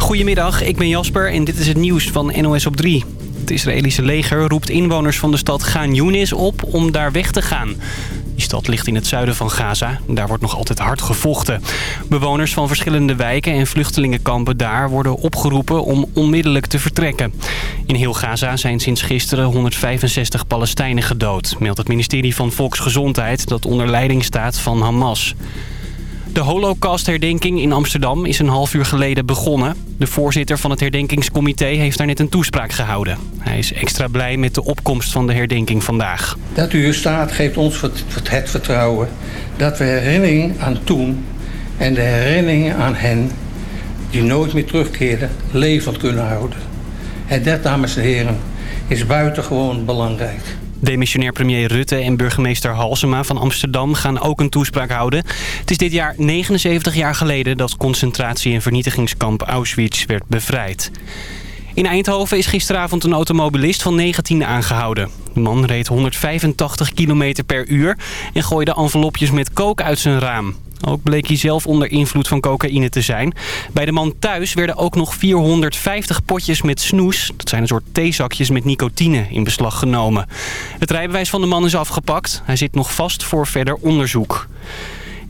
Goedemiddag, ik ben Jasper en dit is het nieuws van NOS op 3. Het Israëlische leger roept inwoners van de stad Gaan Yunis op om daar weg te gaan. Die stad ligt in het zuiden van Gaza. Daar wordt nog altijd hard gevochten. Bewoners van verschillende wijken en vluchtelingenkampen daar worden opgeroepen om onmiddellijk te vertrekken. In heel Gaza zijn sinds gisteren 165 Palestijnen gedood, meldt het ministerie van Volksgezondheid dat onder leiding staat van Hamas. De Holocaustherdenking in Amsterdam is een half uur geleden begonnen. De voorzitter van het herdenkingscomité heeft daar net een toespraak gehouden. Hij is extra blij met de opkomst van de herdenking vandaag. Dat u hier staat geeft ons het vertrouwen dat we herinnering aan toen en de herinnering aan hen die nooit meer terugkeren levend kunnen houden. En dat, dames en heren, is buitengewoon belangrijk. Demissionair premier Rutte en burgemeester Halsema van Amsterdam gaan ook een toespraak houden. Het is dit jaar 79 jaar geleden dat concentratie- en vernietigingskamp Auschwitz werd bevrijd. In Eindhoven is gisteravond een automobilist van 19 aangehouden. De man reed 185 km per uur en gooide envelopjes met kook uit zijn raam. Ook bleek hij zelf onder invloed van cocaïne te zijn. Bij de man thuis werden ook nog 450 potjes met snoes... dat zijn een soort theezakjes met nicotine in beslag genomen. Het rijbewijs van de man is afgepakt. Hij zit nog vast voor verder onderzoek.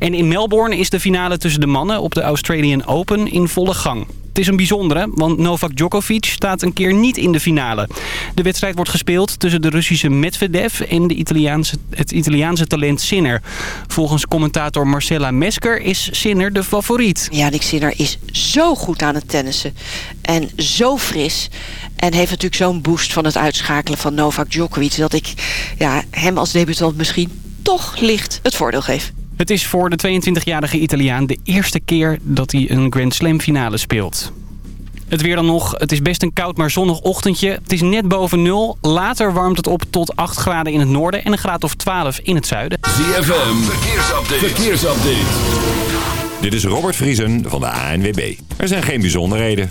En in Melbourne is de finale tussen de mannen op de Australian Open in volle gang. Het is een bijzondere, want Novak Djokovic staat een keer niet in de finale. De wedstrijd wordt gespeeld tussen de Russische Medvedev en de Italiaanse, het Italiaanse talent Sinner. Volgens commentator Marcella Mesker is Sinner de favoriet. Nick Sinner is zo goed aan het tennissen en zo fris. En heeft natuurlijk zo'n boost van het uitschakelen van Novak Djokovic... dat ik ja, hem als debutant misschien toch licht het voordeel geef. Het is voor de 22-jarige Italiaan de eerste keer dat hij een Grand Slam finale speelt. Het weer dan nog. Het is best een koud maar zonnig ochtendje. Het is net boven nul. Later warmt het op tot 8 graden in het noorden en een graad of 12 in het zuiden. ZFM, verkeersupdate. verkeersupdate. Dit is Robert Vriesen van de ANWB. Er zijn geen bijzonderheden.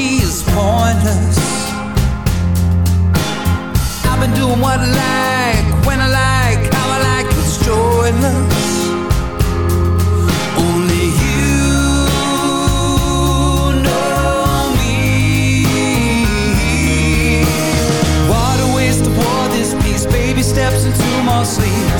Captivity is pointless. I've been doing what I like, when I like, how I like, it's joyless. Only you know me. What a waste of war this piece. Baby steps into my sleeps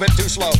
bit too slow.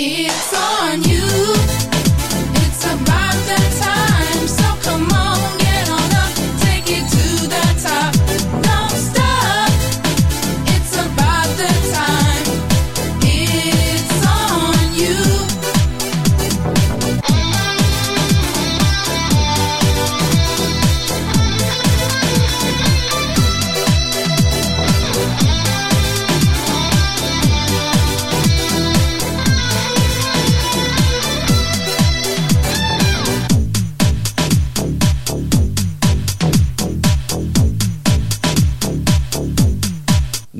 It's on you. It's about that time.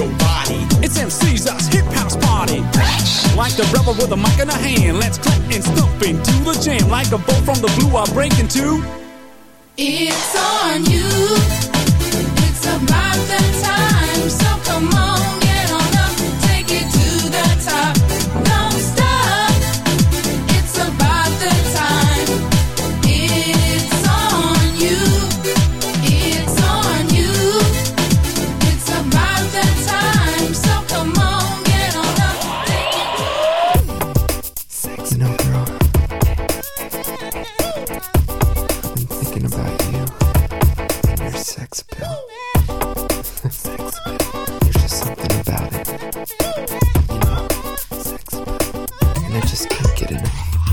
your body. It's MC's us hip house party. Like the rebel with a mic in a hand, let's clap and stomp into the jam. Like a bow from the blue, I'll break into. It's on you. It's about that time. So come on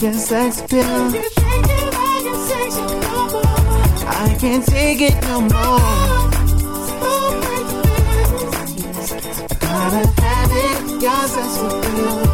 Your sex. I can't take it no more. Gotta have it, your sex appeal.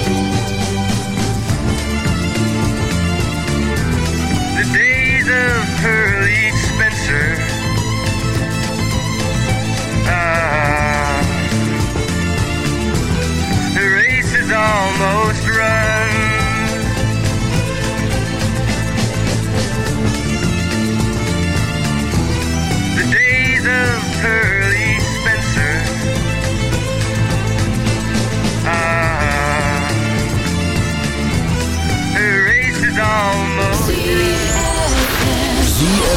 Pearly Spencer. Ah, the race is almost run.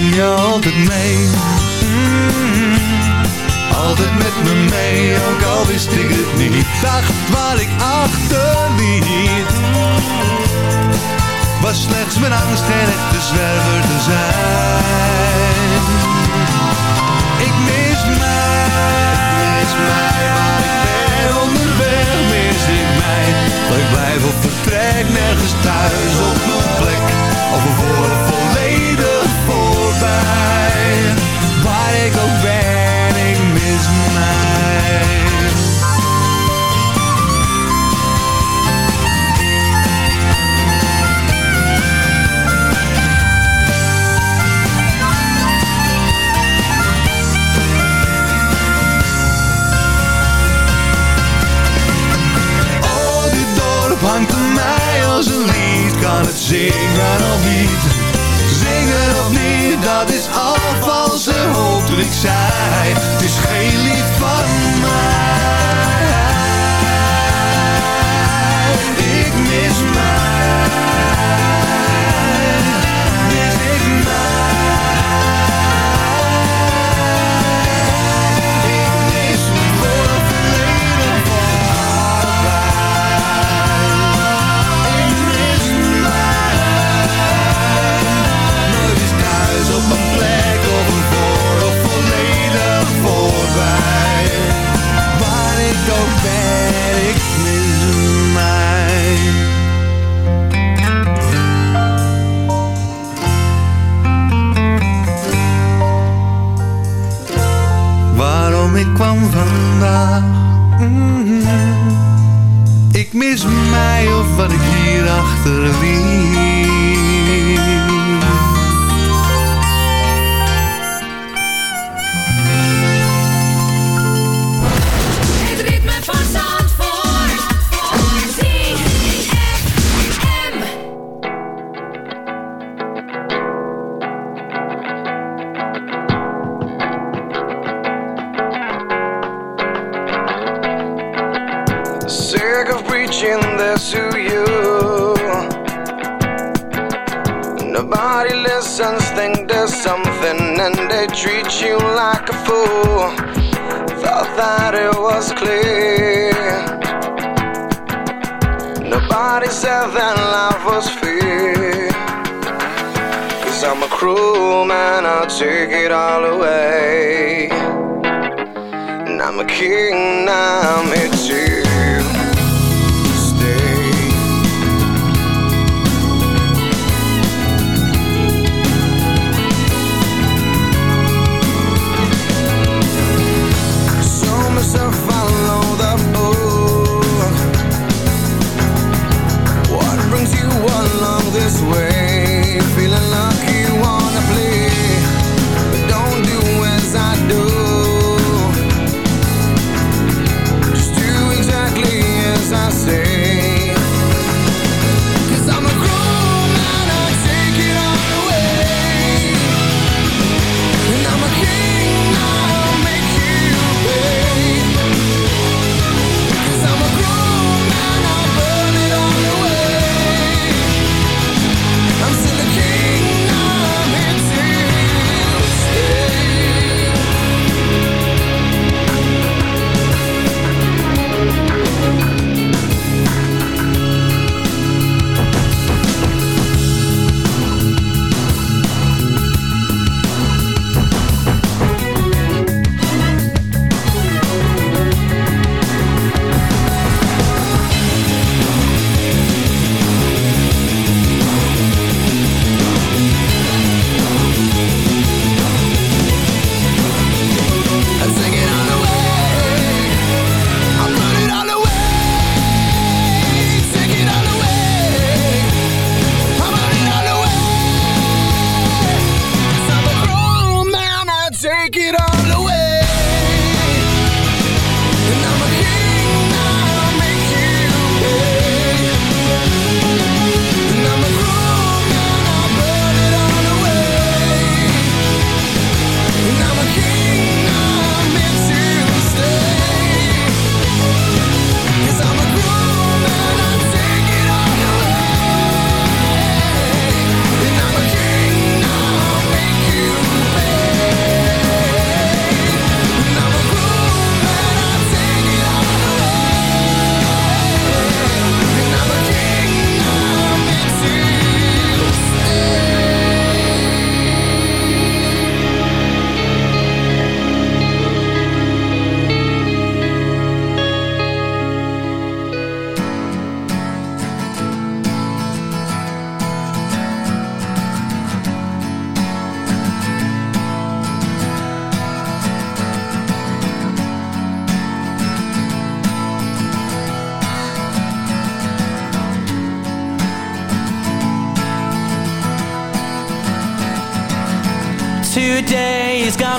nam je altijd mee. Mm, altijd met me mee, ook al wist ik het niet. Dacht waar ik achterliet. Was slechts mijn angst en echte zwerver te zijn. Ik mis mij, mis mij waar ik ben onderweg Mis ik mij, dat ik blijf op vertrek nergens thuis op mijn plek Of een Zingen of niet, zingen of niet, dat is al valse hoop dat ik. Het is geen liefde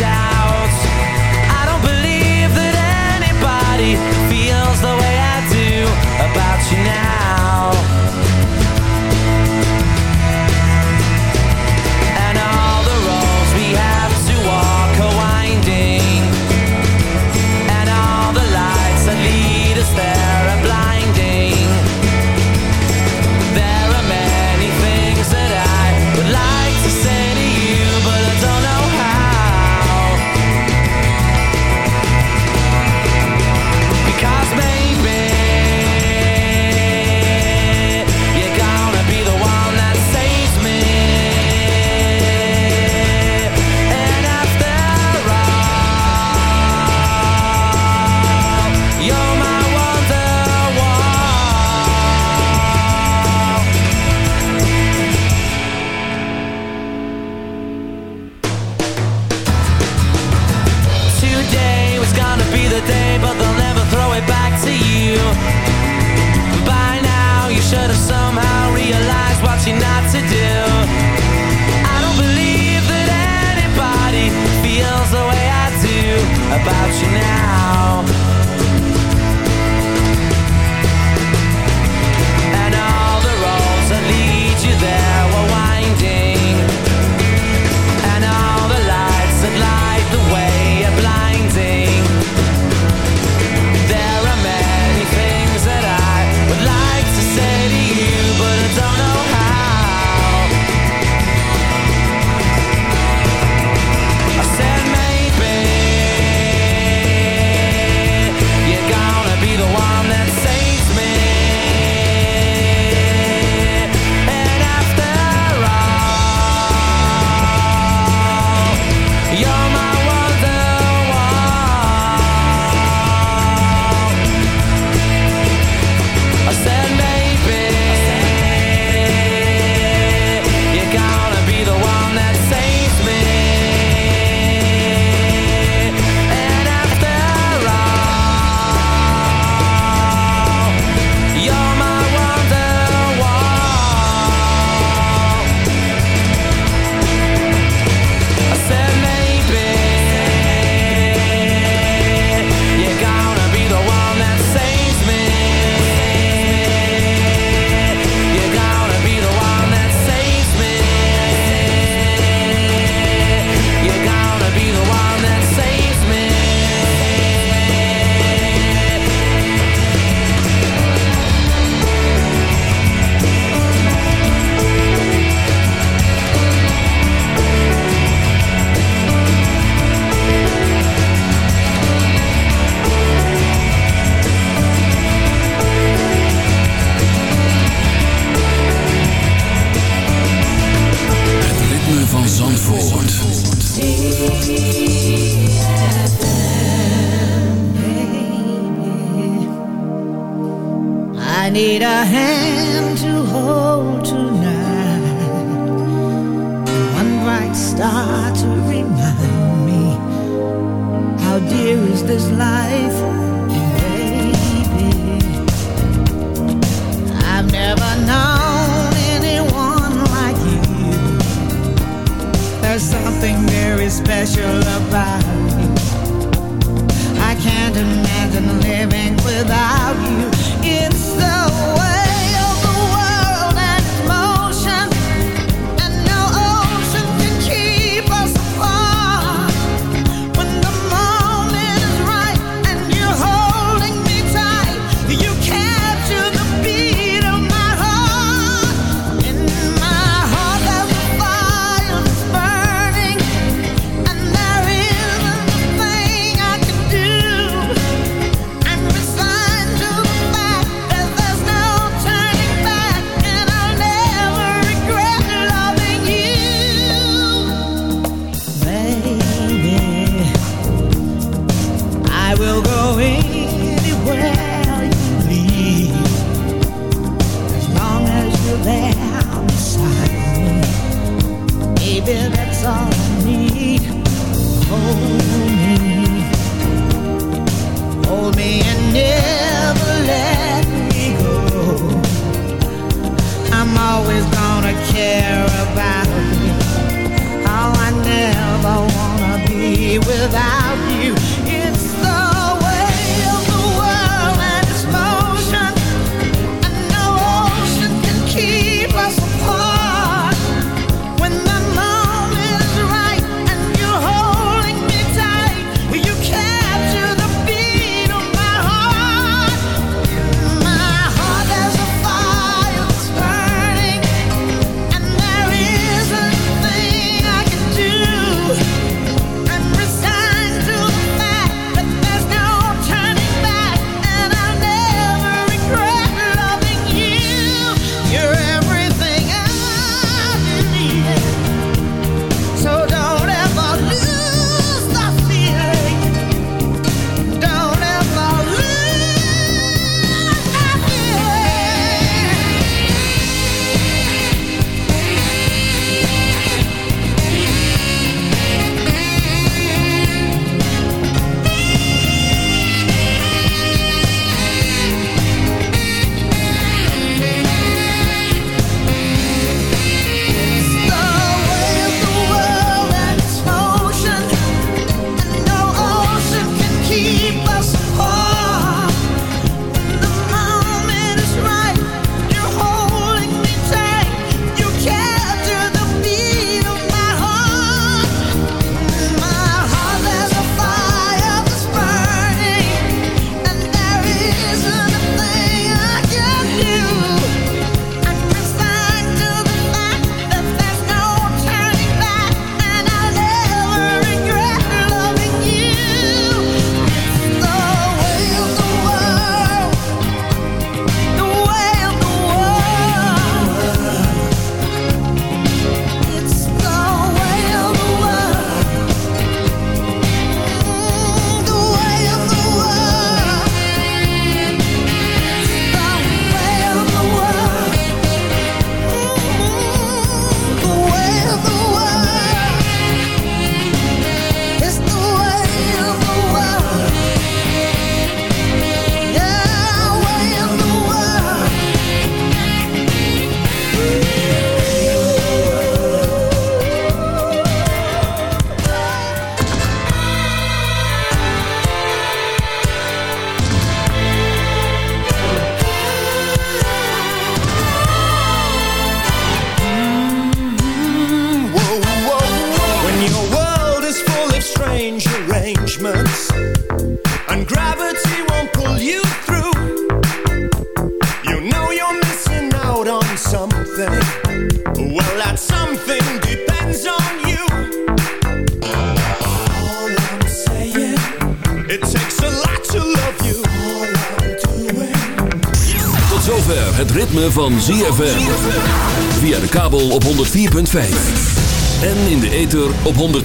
die